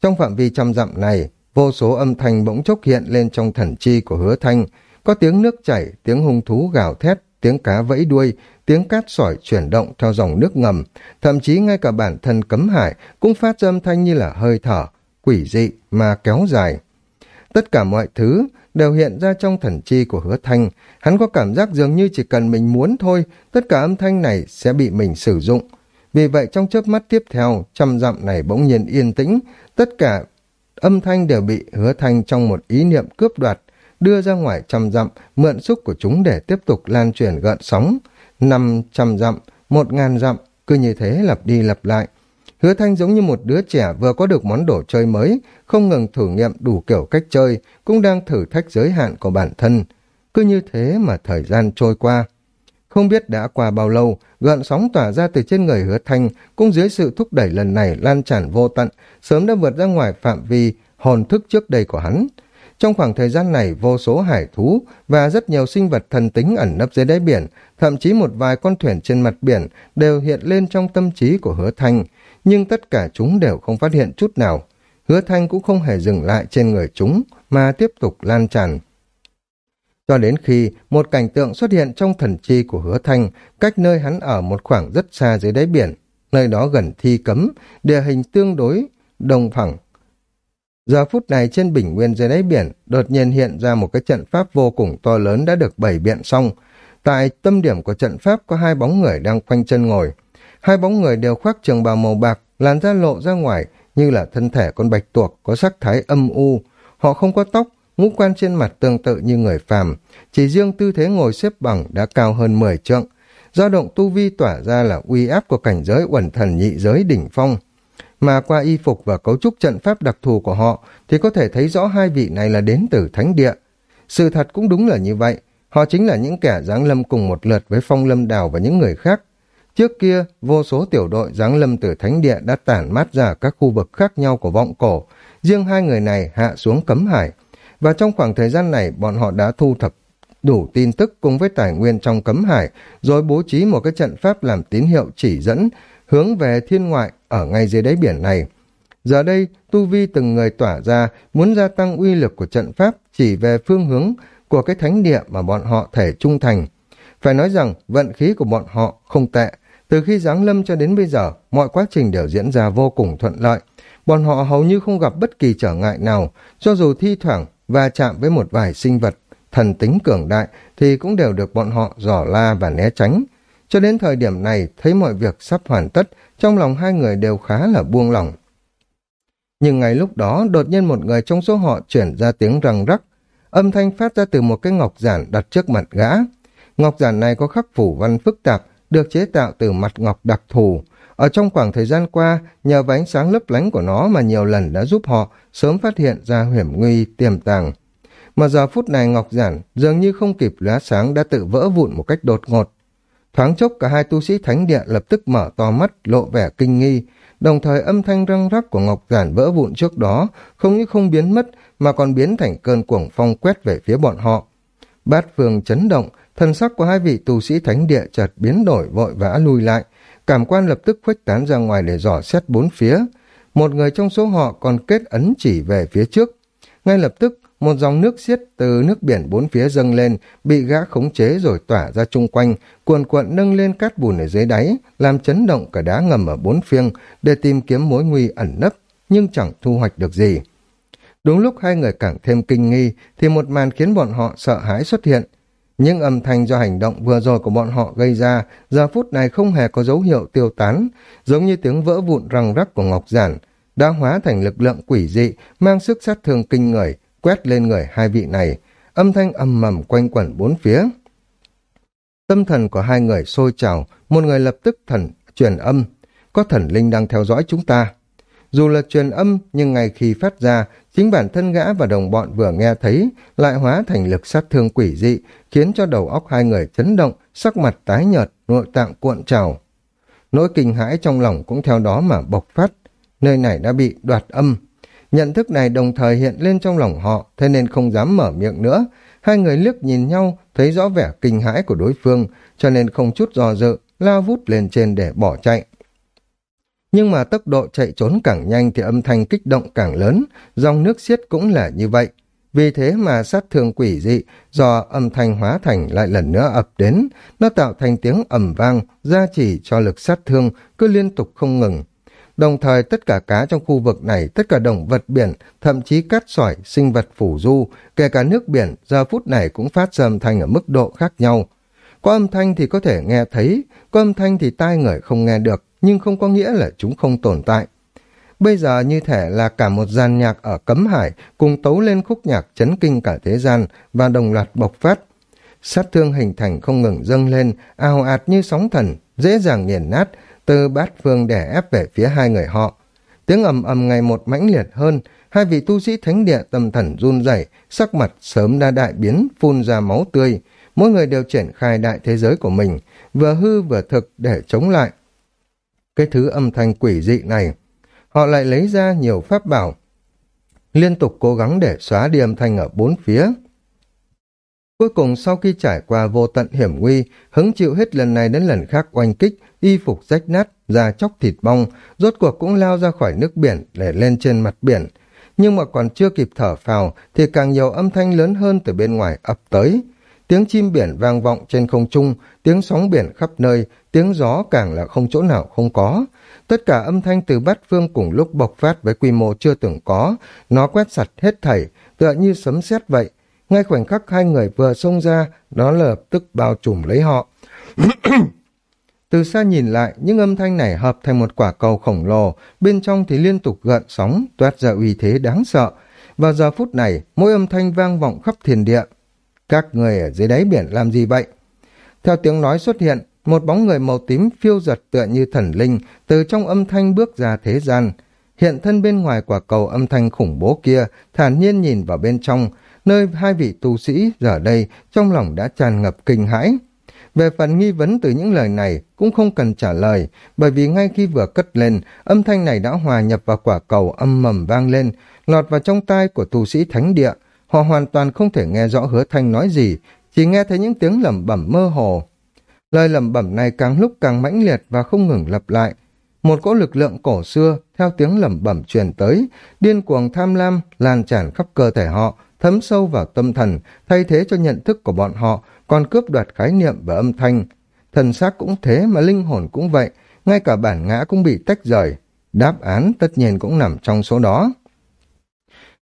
Trong phạm vi trăm dặm này, vô số âm thanh bỗng chốc hiện lên trong thần chi của hứa thanh, có tiếng nước chảy, tiếng hung thú gào thét, tiếng cá vẫy đuôi, tiếng cát sỏi chuyển động theo dòng nước ngầm, thậm chí ngay cả bản thân cấm hải cũng phát ra âm thanh như là hơi thở, quỷ dị mà kéo dài. Tất cả mọi thứ đều hiện ra trong thần chi của hứa thanh, hắn có cảm giác dường như chỉ cần mình muốn thôi, tất cả âm thanh này sẽ bị mình sử dụng. Vì vậy trong chớp mắt tiếp theo, trăm dặm này bỗng nhiên yên tĩnh, tất cả âm thanh đều bị hứa thanh trong một ý niệm cướp đoạt, đưa ra ngoài trăm dặm, mượn xúc của chúng để tiếp tục lan truyền gợn sóng. Năm trăm dặm, một ngàn dặm, cứ như thế lặp đi lặp lại. Hứa Thanh giống như một đứa trẻ vừa có được món đồ chơi mới, không ngừng thử nghiệm đủ kiểu cách chơi, cũng đang thử thách giới hạn của bản thân. Cứ như thế mà thời gian trôi qua. Không biết đã qua bao lâu, gợn sóng tỏa ra từ trên người hứa thanh, cũng dưới sự thúc đẩy lần này lan tràn vô tận, sớm đã vượt ra ngoài phạm vi hồn thức trước đây của hắn. Trong khoảng thời gian này, vô số hải thú và rất nhiều sinh vật thần tính ẩn nấp dưới đáy biển, thậm chí một vài con thuyền trên mặt biển đều hiện lên trong tâm trí của hứa thanh, nhưng tất cả chúng đều không phát hiện chút nào. Hứa thanh cũng không hề dừng lại trên người chúng, mà tiếp tục lan tràn. Cho đến khi một cảnh tượng xuất hiện trong thần chi của hứa thanh, cách nơi hắn ở một khoảng rất xa dưới đáy biển, nơi đó gần thi cấm, địa hình tương đối, đồng phẳng. Giờ phút này trên bình nguyên dưới đáy biển, đột nhiên hiện ra một cái trận pháp vô cùng to lớn đã được bày biện xong. Tại tâm điểm của trận pháp có hai bóng người đang khoanh chân ngồi. Hai bóng người đều khoác trường bào màu bạc, làn da lộ ra ngoài như là thân thể con bạch tuộc có sắc thái âm u. Họ không có tóc, ngũ quan trên mặt tương tự như người phàm, chỉ riêng tư thế ngồi xếp bằng đã cao hơn 10 trượng. do động tu vi tỏa ra là uy áp của cảnh giới uẩn thần nhị giới đỉnh phong. Mà qua y phục và cấu trúc trận pháp đặc thù của họ thì có thể thấy rõ hai vị này là đến từ thánh địa. Sự thật cũng đúng là như vậy, họ chính là những kẻ giáng lâm cùng một lượt với phong lâm đào và những người khác. Trước kia, vô số tiểu đội giáng lâm từ thánh địa đã tản mát ra các khu vực khác nhau của vọng cổ, riêng hai người này hạ xuống cấm hải, và trong khoảng thời gian này bọn họ đã thu thập đủ tin tức cùng với tài nguyên trong cấm hải, rồi bố trí một cái trận pháp làm tín hiệu chỉ dẫn hướng về thiên ngoại ở ngay dưới đáy biển này. Giờ đây, tu vi từng người tỏa ra muốn gia tăng uy lực của trận pháp chỉ về phương hướng của cái thánh địa mà bọn họ thể trung thành. Phải nói rằng vận khí của bọn họ không tệ. Từ khi giáng lâm cho đến bây giờ, mọi quá trình đều diễn ra vô cùng thuận lợi. Bọn họ hầu như không gặp bất kỳ trở ngại nào, cho dù thi thoảng và chạm với một vài sinh vật thần tính cường đại thì cũng đều được bọn họ dò la và né tránh. Cho đến thời điểm này, thấy mọi việc sắp hoàn tất, trong lòng hai người đều khá là buông lỏng. Nhưng ngay lúc đó, đột nhiên một người trong số họ chuyển ra tiếng răng rắc. Âm thanh phát ra từ một cái ngọc giản đặt trước mặt gã. Ngọc giản này có khắc phủ văn phức tạp, được chế tạo từ mặt ngọc đặc thù. Ở trong khoảng thời gian qua, nhờ vào ánh sáng lấp lánh của nó mà nhiều lần đã giúp họ sớm phát hiện ra hiểm nguy tiềm tàng. Mà giờ phút này Ngọc Giản dường như không kịp lóa sáng đã tự vỡ vụn một cách đột ngột. Thoáng chốc cả hai tu sĩ thánh địa lập tức mở to mắt, lộ vẻ kinh nghi, đồng thời âm thanh răng rắc của Ngọc Giản vỡ vụn trước đó không những không biến mất mà còn biến thành cơn cuồng phong quét về phía bọn họ. Bát phương chấn động, thần sắc của hai vị tu sĩ thánh địa chợt biến đổi vội vã lui lại, cảm quan lập tức khuếch tán ra ngoài để dò xét bốn phía. Một người trong số họ còn kết ấn chỉ về phía trước. Ngay lập tức, một dòng nước xiết từ nước biển bốn phía dâng lên, bị gã khống chế rồi tỏa ra chung quanh, cuồn cuộn nâng lên cát bùn ở dưới đáy, làm chấn động cả đá ngầm ở bốn phiêng để tìm kiếm mối nguy ẩn nấp, nhưng chẳng thu hoạch được gì. Đúng lúc hai người càng thêm kinh nghi, thì một màn khiến bọn họ sợ hãi xuất hiện. Những âm thanh do hành động vừa rồi của bọn họ gây ra, giờ phút này không hề có dấu hiệu tiêu tán, giống như tiếng vỡ vụn răng rắc của Ngọc Giản, đã hóa thành lực lượng quỷ dị, mang sức sát thương kinh người, quét lên người hai vị này, âm thanh ầm mầm quanh quẩn bốn phía. Tâm thần của hai người sôi trào, một người lập tức thần truyền âm, có thần linh đang theo dõi chúng ta. Dù là truyền âm, nhưng ngay khi phát ra, chính bản thân gã và đồng bọn vừa nghe thấy, lại hóa thành lực sát thương quỷ dị, khiến cho đầu óc hai người chấn động, sắc mặt tái nhợt, nội tạng cuộn trào. Nỗi kinh hãi trong lòng cũng theo đó mà bộc phát, nơi này đã bị đoạt âm. Nhận thức này đồng thời hiện lên trong lòng họ, thế nên không dám mở miệng nữa. Hai người liếc nhìn nhau, thấy rõ vẻ kinh hãi của đối phương, cho nên không chút do dự, lao vút lên trên để bỏ chạy. Nhưng mà tốc độ chạy trốn càng nhanh thì âm thanh kích động càng lớn, dòng nước xiết cũng là như vậy. Vì thế mà sát thương quỷ dị do âm thanh hóa thành lại lần nữa ập đến, nó tạo thành tiếng ầm vang, gia chỉ cho lực sát thương cứ liên tục không ngừng. Đồng thời tất cả cá trong khu vực này, tất cả động vật biển, thậm chí cát sỏi, sinh vật phủ du, kể cả nước biển, giờ phút này cũng phát ra âm thanh ở mức độ khác nhau. Có âm thanh thì có thể nghe thấy, có âm thanh thì tai người không nghe được, nhưng không có nghĩa là chúng không tồn tại. Bây giờ như thể là cả một gian nhạc ở Cấm Hải cùng tấu lên khúc nhạc chấn kinh cả thế gian và đồng loạt bộc phát. Sát thương hình thành không ngừng dâng lên, ào ạt như sóng thần, dễ dàng nghiền nát, từ bát phương đè ép về phía hai người họ. Tiếng ầm ầm ngày một mãnh liệt hơn, hai vị tu sĩ thánh địa tâm thần run rẩy, sắc mặt sớm đã đại biến, phun ra máu tươi. Mỗi người đều triển khai đại thế giới của mình, vừa hư vừa thực để chống lại. Cái thứ âm thanh quỷ dị này, họ lại lấy ra nhiều pháp bảo, liên tục cố gắng để xóa đi âm thanh ở bốn phía. Cuối cùng sau khi trải qua vô tận hiểm nguy, hứng chịu hết lần này đến lần khác oanh kích, y phục rách nát, da chóc thịt bong, rốt cuộc cũng lao ra khỏi nước biển để lên trên mặt biển. Nhưng mà còn chưa kịp thở phào thì càng nhiều âm thanh lớn hơn từ bên ngoài ập tới. Tiếng chim biển vang vọng trên không trung, tiếng sóng biển khắp nơi, tiếng gió càng là không chỗ nào không có. Tất cả âm thanh từ bát phương cùng lúc bộc phát với quy mô chưa từng có, nó quét sạch hết thảy, tựa như sấm sét vậy. Ngay khoảnh khắc hai người vừa xông ra, nó lập tức bao trùm lấy họ. Từ xa nhìn lại, những âm thanh này hợp thành một quả cầu khổng lồ, bên trong thì liên tục gợn sóng, toát ra uy thế đáng sợ. Vào giờ phút này, mỗi âm thanh vang vọng khắp thiền địa. Các người ở dưới đáy biển làm gì vậy? Theo tiếng nói xuất hiện, một bóng người màu tím phiêu giật tựa như thần linh từ trong âm thanh bước ra thế gian. Hiện thân bên ngoài quả cầu âm thanh khủng bố kia, thản nhiên nhìn vào bên trong, nơi hai vị tu sĩ giờ đây trong lòng đã tràn ngập kinh hãi. Về phần nghi vấn từ những lời này cũng không cần trả lời, bởi vì ngay khi vừa cất lên, âm thanh này đã hòa nhập vào quả cầu âm mầm vang lên, lọt vào trong tai của tu sĩ thánh địa. Họ hoàn toàn không thể nghe rõ hứa thanh nói gì, chỉ nghe thấy những tiếng lẩm bẩm mơ hồ. Lời lẩm bẩm này càng lúc càng mãnh liệt và không ngừng lặp lại. Một cỗ lực lượng cổ xưa theo tiếng lẩm bẩm truyền tới, điên cuồng tham lam lan tràn khắp cơ thể họ, thấm sâu vào tâm thần, thay thế cho nhận thức của bọn họ, còn cướp đoạt khái niệm và âm thanh. Thần xác cũng thế mà linh hồn cũng vậy, ngay cả bản ngã cũng bị tách rời. Đáp án tất nhiên cũng nằm trong số đó.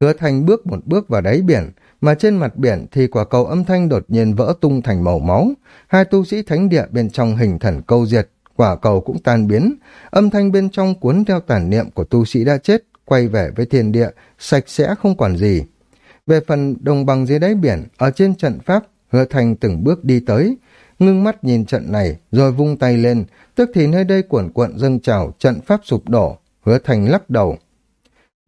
Hứa thanh bước một bước vào đáy biển, mà trên mặt biển thì quả cầu âm thanh đột nhiên vỡ tung thành màu máu. Hai tu sĩ thánh địa bên trong hình thần câu diệt, quả cầu cũng tan biến. Âm thanh bên trong cuốn theo tản niệm của tu sĩ đã chết, quay về với thiên địa, sạch sẽ không còn gì. Về phần đồng bằng dưới đáy biển, ở trên trận pháp, hứa thành từng bước đi tới, ngưng mắt nhìn trận này, rồi vung tay lên, tức thì nơi đây cuộn cuộn dâng trào, trận pháp sụp đổ, hứa thành lắc đầu.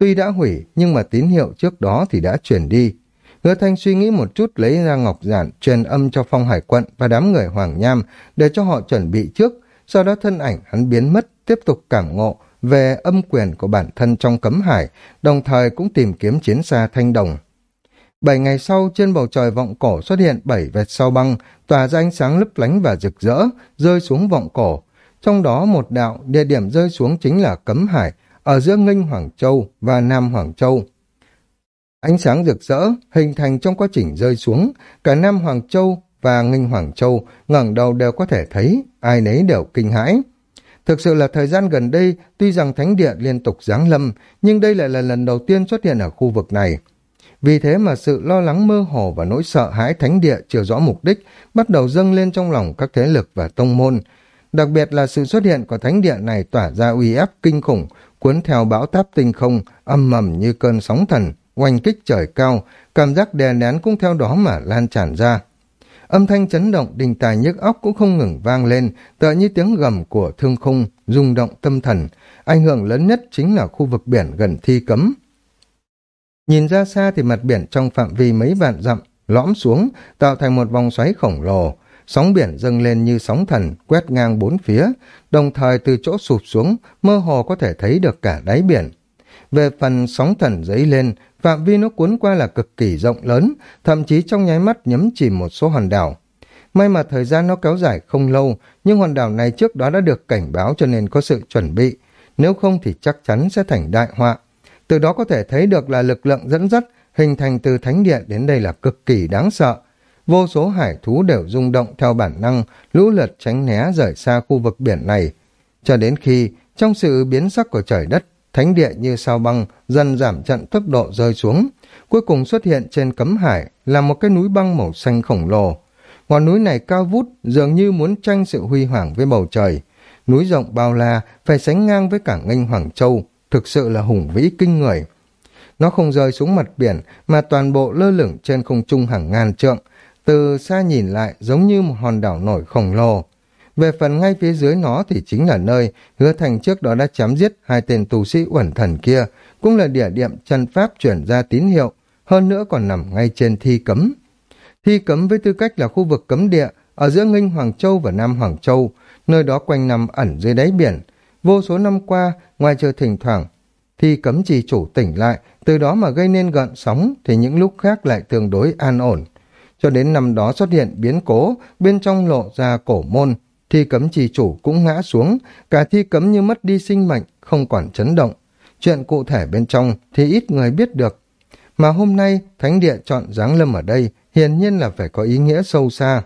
Tuy đã hủy, nhưng mà tín hiệu trước đó thì đã chuyển đi. Hứa Thanh suy nghĩ một chút lấy ra ngọc giản, truyền âm cho phong hải quận và đám người Hoàng Nham để cho họ chuẩn bị trước, sau đó thân ảnh hắn biến mất, tiếp tục cảm ngộ về âm quyền của bản thân trong cấm hải, đồng thời cũng tìm kiếm chiến xa thanh đồng. Bảy ngày sau, trên bầu trời vọng cổ xuất hiện bảy vệt sao băng, tỏa ra ánh sáng lấp lánh và rực rỡ, rơi xuống vọng cổ. Trong đó một đạo, địa điểm rơi xuống chính là Cấm Hải, ở giữa Nghênh Hoàng Châu và Nam Hoàng Châu. Ánh sáng rực rỡ hình thành trong quá trình rơi xuống, cả Nam Hoàng Châu và Nghênh Hoàng Châu ngẩng đầu đều có thể thấy, ai nấy đều kinh hãi. Thực sự là thời gian gần đây, tuy rằng thánh địa liên tục giáng lâm, nhưng đây lại là lần đầu tiên xuất hiện ở khu vực này. Vì thế mà sự lo lắng mơ hồ và nỗi sợ hãi thánh địa chưa rõ mục đích bắt đầu dâng lên trong lòng các thế lực và tông môn. Đặc biệt là sự xuất hiện của thánh địa này tỏa ra uy áp kinh khủng, cuốn theo bão táp tinh không, âm mầm như cơn sóng thần, oanh kích trời cao, cảm giác đè nén cũng theo đó mà lan tràn ra. Âm thanh chấn động đình tài nhức óc cũng không ngừng vang lên, tựa như tiếng gầm của thương khung, rung động tâm thần. Ảnh hưởng lớn nhất chính là khu vực biển gần thi cấm. Nhìn ra xa thì mặt biển trong phạm vi mấy vạn dặm, lõm xuống, tạo thành một vòng xoáy khổng lồ. Sóng biển dâng lên như sóng thần, quét ngang bốn phía, đồng thời từ chỗ sụp xuống, mơ hồ có thể thấy được cả đáy biển. Về phần sóng thần dấy lên, phạm vi nó cuốn qua là cực kỳ rộng lớn, thậm chí trong nháy mắt nhấm chìm một số hòn đảo. May mà thời gian nó kéo dài không lâu, nhưng hòn đảo này trước đó đã được cảnh báo cho nên có sự chuẩn bị, nếu không thì chắc chắn sẽ thành đại họa. Từ đó có thể thấy được là lực lượng dẫn dắt hình thành từ thánh địa đến đây là cực kỳ đáng sợ. Vô số hải thú đều rung động theo bản năng, lũ lượt tránh né rời xa khu vực biển này. Cho đến khi, trong sự biến sắc của trời đất, thánh địa như sao băng dần giảm trận tốc độ rơi xuống. Cuối cùng xuất hiện trên cấm hải là một cái núi băng màu xanh khổng lồ. Ngọn núi này cao vút, dường như muốn tranh sự huy hoàng với bầu trời. Núi rộng bao la, phải sánh ngang với cả nghênh Hoàng Châu, thực sự là hùng vĩ kinh người. Nó không rơi xuống mặt biển, mà toàn bộ lơ lửng trên không trung hàng ngàn trượng, từ xa nhìn lại giống như một hòn đảo nổi khổng lồ. Về phần ngay phía dưới nó thì chính là nơi hứa thành trước đó đã chém giết hai tên tù sĩ uẩn thần kia, cũng là địa điểm chân pháp chuyển ra tín hiệu, hơn nữa còn nằm ngay trên thi cấm. Thi cấm với tư cách là khu vực cấm địa, ở giữa Nghinh Hoàng Châu và Nam Hoàng Châu, nơi đó quanh năm ẩn dưới đáy biển. Vô số năm qua, ngoài trừ thỉnh thoảng, thi cấm trì chủ tỉnh lại, từ đó mà gây nên gợn sóng thì những lúc khác lại tương đối an ổn. Cho đến năm đó xuất hiện biến cố, bên trong lộ ra cổ môn, thi cấm trì chủ cũng ngã xuống, cả thi cấm như mất đi sinh mệnh, không còn chấn động. Chuyện cụ thể bên trong thì ít người biết được. Mà hôm nay, Thánh Địa chọn giáng lâm ở đây, hiển nhiên là phải có ý nghĩa sâu xa.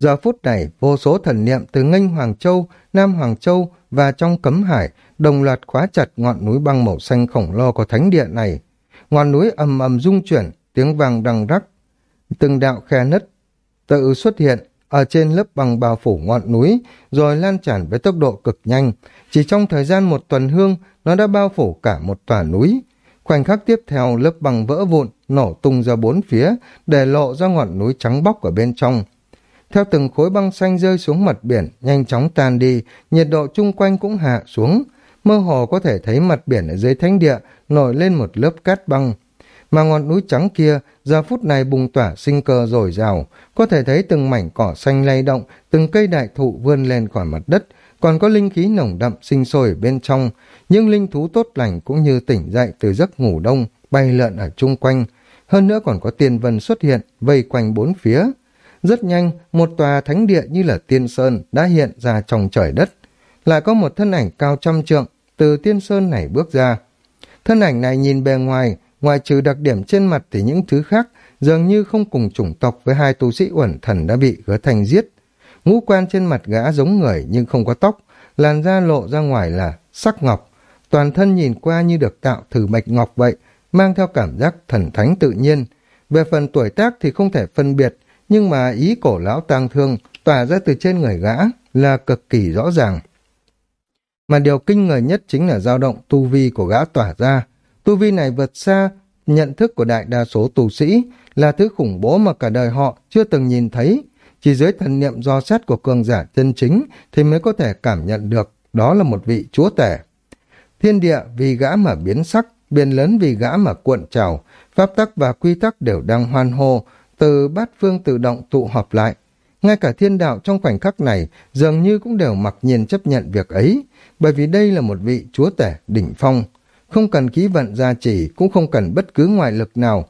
Giờ phút này, vô số thần niệm từ nganh Hoàng Châu, Nam Hoàng Châu và trong cấm hải đồng loạt khóa chặt ngọn núi băng màu xanh khổng lồ của thánh địa này. Ngọn núi ầm ầm rung chuyển, tiếng vàng đằng rắc, từng đạo khe nứt tự xuất hiện ở trên lớp băng bao phủ ngọn núi, rồi lan tràn với tốc độ cực nhanh. Chỉ trong thời gian một tuần hương, nó đã bao phủ cả một tòa núi. Khoảnh khắc tiếp theo, lớp băng vỡ vụn, nổ tung ra bốn phía, để lộ ra ngọn núi trắng bóc ở bên trong. Theo từng khối băng xanh rơi xuống mặt biển, nhanh chóng tan đi, nhiệt độ chung quanh cũng hạ xuống. Mơ hồ có thể thấy mặt biển ở dưới thánh địa nổi lên một lớp cát băng. Mà ngọn núi trắng kia, giờ phút này bùng tỏa sinh cơ dồi dào, có thể thấy từng mảnh cỏ xanh lay động, từng cây đại thụ vươn lên khỏi mặt đất, còn có linh khí nồng đậm sinh sôi ở bên trong, những linh thú tốt lành cũng như tỉnh dậy từ giấc ngủ đông, bay lượn ở chung quanh. Hơn nữa còn có tiên vân xuất hiện, vây quanh bốn phía. Rất nhanh, một tòa thánh địa như là tiên sơn đã hiện ra trong trời đất. Lại có một thân ảnh cao trăm trượng từ tiên sơn này bước ra. Thân ảnh này nhìn bề ngoài, ngoài trừ đặc điểm trên mặt thì những thứ khác dường như không cùng chủng tộc với hai tu sĩ uẩn thần đã bị hứa thành giết. Ngũ quan trên mặt gã giống người nhưng không có tóc, làn da lộ ra ngoài là sắc ngọc, toàn thân nhìn qua như được tạo thử bạch ngọc vậy, mang theo cảm giác thần thánh tự nhiên. Về phần tuổi tác thì không thể phân biệt, nhưng mà ý cổ lão tang thương tỏa ra từ trên người gã là cực kỳ rõ ràng. Mà điều kinh người nhất chính là dao động tu vi của gã tỏa ra. Tu vi này vượt xa nhận thức của đại đa số tu sĩ, là thứ khủng bố mà cả đời họ chưa từng nhìn thấy. Chỉ dưới thần niệm do xét của cường giả chân chính thì mới có thể cảm nhận được đó là một vị chúa tể. Thiên địa vì gã mà biến sắc, biển lớn vì gã mà cuộn trào, pháp tắc và quy tắc đều đang hoan hô, từ bát phương tự động tụ họp lại. Ngay cả thiên đạo trong khoảnh khắc này dường như cũng đều mặc nhiên chấp nhận việc ấy, bởi vì đây là một vị chúa tể đỉnh phong, không cần khí vận gia trì, cũng không cần bất cứ ngoại lực nào.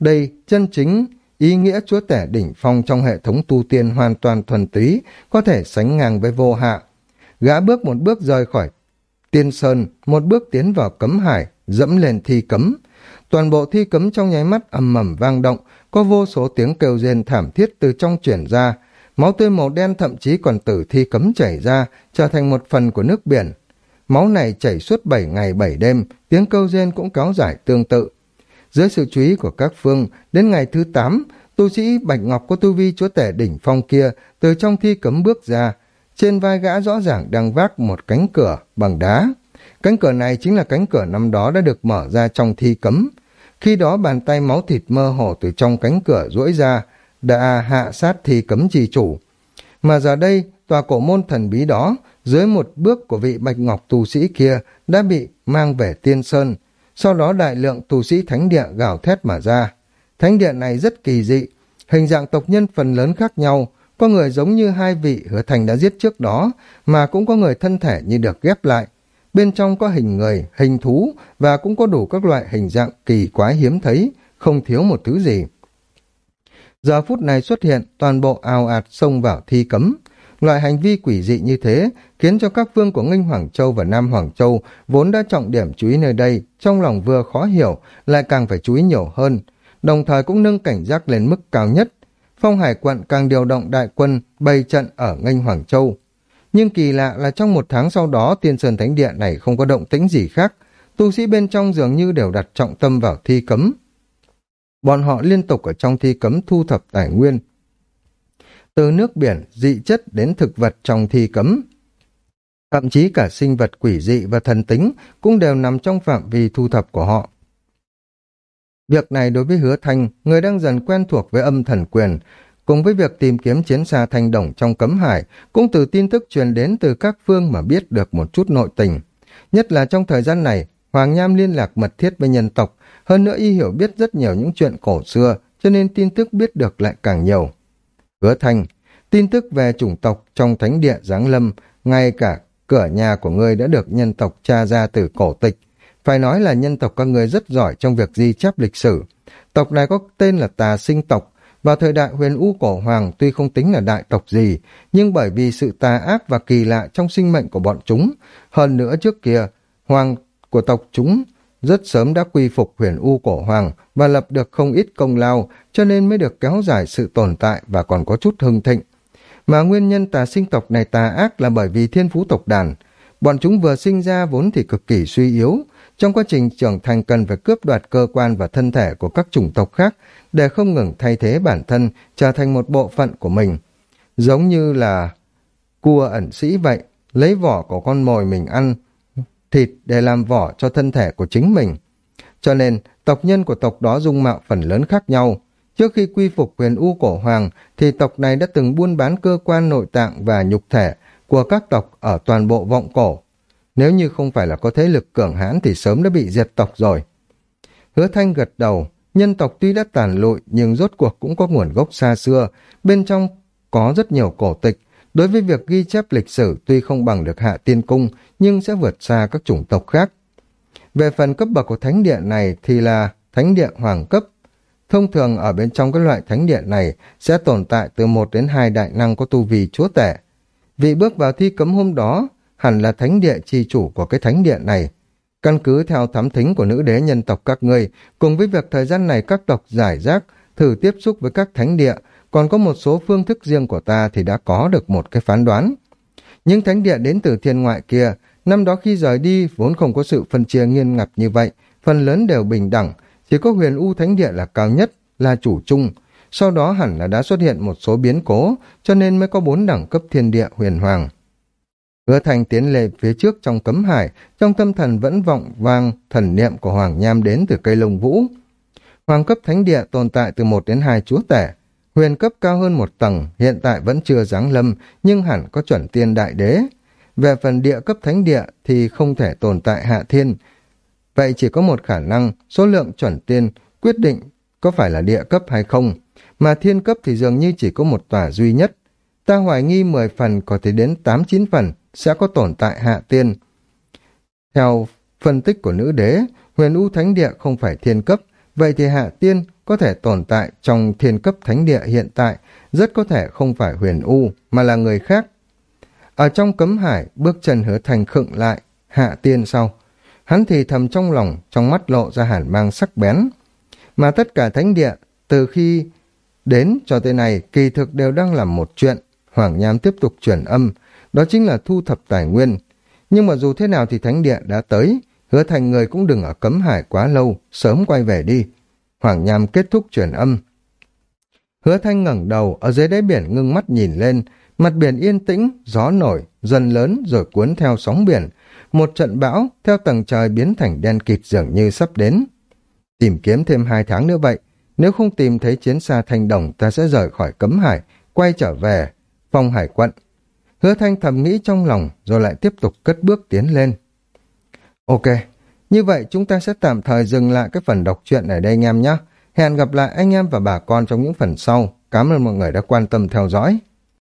Đây chân chính ý nghĩa chúa tể đỉnh phong trong hệ thống tu tiên hoàn toàn thuần túy, có thể sánh ngang với vô hạ. Gã bước một bước rời khỏi tiên sơn, một bước tiến vào cấm hải, dẫm lên thi cấm. Toàn bộ thi cấm trong nháy mắt ầm mầm vang động, có vô số tiếng kêu rên thảm thiết từ trong chuyển ra. Máu tươi màu đen thậm chí còn từ thi cấm chảy ra, trở thành một phần của nước biển. Máu này chảy suốt 7 ngày 7 đêm, tiếng kêu rên cũng kéo dài tương tự. Dưới sự chú ý của các phương, đến ngày thứ 8, tu sĩ Bạch Ngọc có tu vi chúa tể đỉnh phong kia từ trong thi cấm bước ra. Trên vai gã rõ ràng đang vác một cánh cửa bằng đá. Cánh cửa này chính là cánh cửa năm đó đã được mở ra trong thi cấm. Khi đó bàn tay máu thịt mơ hồ từ trong cánh cửa duỗi ra, đã hạ sát thi cấm chi chủ. Mà giờ đây, tòa cổ môn thần bí đó, dưới một bước của vị bạch ngọc tu sĩ kia, đã bị mang về tiên sơn. Sau đó đại lượng tu sĩ thánh địa gào thét mà ra. Thánh địa này rất kỳ dị, hình dạng tộc nhân phần lớn khác nhau, có người giống như hai vị hứa thành đã giết trước đó, mà cũng có người thân thể như được ghép lại, Bên trong có hình người, hình thú và cũng có đủ các loại hình dạng kỳ quái hiếm thấy, không thiếu một thứ gì. Giờ phút này xuất hiện, toàn bộ ào ạt xông vào thi cấm. Loại hành vi quỷ dị như thế khiến cho các vương của Nghinh Hoàng Châu và Nam Hoàng Châu vốn đã trọng điểm chú ý nơi đây, trong lòng vừa khó hiểu, lại càng phải chú ý nhiều hơn, đồng thời cũng nâng cảnh giác lên mức cao nhất. Phong Hải quận càng điều động đại quân bày trận ở Nghinh Hoàng Châu. Nhưng kỳ lạ là trong một tháng sau đó tiên sơn thánh địa này không có động tĩnh gì khác. Tu sĩ bên trong dường như đều đặt trọng tâm vào thi cấm. Bọn họ liên tục ở trong thi cấm thu thập tài nguyên. Từ nước biển, dị chất đến thực vật trong thi cấm. Thậm chí cả sinh vật quỷ dị và thần tính cũng đều nằm trong phạm vi thu thập của họ. Việc này đối với hứa thanh, người đang dần quen thuộc với âm thần quyền, Cùng với việc tìm kiếm chiến xa thanh đồng trong cấm hải, cũng từ tin tức truyền đến từ các phương mà biết được một chút nội tình. Nhất là trong thời gian này, Hoàng Nham liên lạc mật thiết với nhân tộc, hơn nữa y hiểu biết rất nhiều những chuyện cổ xưa, cho nên tin tức biết được lại càng nhiều. Hứa Thanh, tin tức về chủng tộc trong thánh địa Giáng Lâm, ngay cả cửa nhà của ngươi đã được nhân tộc tra ra từ cổ tịch. Phải nói là nhân tộc các ngươi rất giỏi trong việc di chép lịch sử. Tộc này có tên là Tà Sinh Tộc, vào thời đại huyền U cổ hoàng tuy không tính là đại tộc gì, nhưng bởi vì sự tà ác và kỳ lạ trong sinh mệnh của bọn chúng, hơn nữa trước kia, hoàng của tộc chúng rất sớm đã quy phục huyền U cổ hoàng và lập được không ít công lao, cho nên mới được kéo dài sự tồn tại và còn có chút hưng thịnh. Mà nguyên nhân tà sinh tộc này tà ác là bởi vì thiên phú tộc đàn. Bọn chúng vừa sinh ra vốn thì cực kỳ suy yếu, trong quá trình trưởng thành cần phải cướp đoạt cơ quan và thân thể của các chủng tộc khác để không ngừng thay thế bản thân trở thành một bộ phận của mình. Giống như là cua ẩn sĩ vậy, lấy vỏ của con mồi mình ăn thịt để làm vỏ cho thân thể của chính mình. Cho nên, tộc nhân của tộc đó dung mạo phần lớn khác nhau. Trước khi quy phục quyền U cổ hoàng, thì tộc này đã từng buôn bán cơ quan nội tạng và nhục thể của các tộc ở toàn bộ vọng cổ. Nếu như không phải là có thế lực cường hãn thì sớm đã bị diệt tộc rồi. Hứa Thanh gật đầu, nhân tộc tuy đã tàn lụi nhưng rốt cuộc cũng có nguồn gốc xa xưa, bên trong có rất nhiều cổ tịch. Đối với việc ghi chép lịch sử tuy không bằng được hạ tiên cung nhưng sẽ vượt xa các chủng tộc khác. Về phần cấp bậc của thánh điện này thì là thánh điện hoàng cấp. Thông thường ở bên trong các loại thánh điện này sẽ tồn tại từ một đến hai đại năng có tu vi chúa tể. vị bước vào thi cấm hôm đó hẳn là thánh địa chi chủ của cái thánh điện này. Căn cứ theo thám thính của nữ đế nhân tộc các ngươi, cùng với việc thời gian này các tộc giải rác, thử tiếp xúc với các thánh địa, còn có một số phương thức riêng của ta thì đã có được một cái phán đoán. Những thánh địa đến từ thiên ngoại kia, năm đó khi rời đi vốn không có sự phân chia nghiêm ngặt như vậy, phần lớn đều bình đẳng, chỉ có huyền u thánh địa là cao nhất, là chủ chung. Sau đó hẳn là đã xuất hiện một số biến cố, cho nên mới có bốn đẳng cấp thiên địa huyền hoàng. Hứa Thành tiến lệ phía trước trong cấm hải, trong tâm thần vẫn vọng vang thần niệm của Hoàng Nham đến từ cây lông vũ. Hoàng cấp thánh địa tồn tại từ một đến hai chúa tể. Huyền cấp cao hơn một tầng, hiện tại vẫn chưa giáng lâm, nhưng hẳn có chuẩn tiên đại đế. Về phần địa cấp thánh địa thì không thể tồn tại hạ thiên. Vậy chỉ có một khả năng, số lượng chuẩn tiên quyết định có phải là địa cấp hay không. Mà thiên cấp thì dường như chỉ có một tòa duy nhất. Ta hoài nghi 10 phần có thể đến 8-9 phần, sẽ có tồn tại hạ tiên. Theo phân tích của nữ đế, huyền u thánh địa không phải thiên cấp, vậy thì hạ tiên có thể tồn tại trong thiên cấp thánh địa hiện tại, rất có thể không phải huyền u, mà là người khác. Ở trong cấm hải, bước chân hứa thành khựng lại, hạ tiên sau. Hắn thì thầm trong lòng, trong mắt lộ ra hàn mang sắc bén. Mà tất cả thánh địa, từ khi đến cho tới nay, kỳ thực đều đang làm một chuyện. Hoàng Nham tiếp tục truyền âm, đó chính là thu thập tài nguyên. Nhưng mà dù thế nào thì thánh địa đã tới, hứa thành người cũng đừng ở cấm hải quá lâu, sớm quay về đi. Hoàng Nham kết thúc truyền âm. Hứa thanh ngẩng đầu, ở dưới đáy biển ngưng mắt nhìn lên, mặt biển yên tĩnh, gió nổi, dần lớn rồi cuốn theo sóng biển. Một trận bão theo tầng trời biến thành đen kịt dường như sắp đến. Tìm kiếm thêm hai tháng nữa vậy, nếu không tìm thấy chiến xa thanh đồng ta sẽ rời khỏi cấm hải, quay trở về, phong hải quận. Hứa thanh thầm nghĩ trong lòng rồi lại tiếp tục cất bước tiến lên. Ok, như vậy chúng ta sẽ tạm thời dừng lại cái phần đọc truyện ở đây anh em nhé. Hẹn gặp lại anh em và bà con trong những phần sau. Cảm ơn mọi người đã quan tâm theo dõi.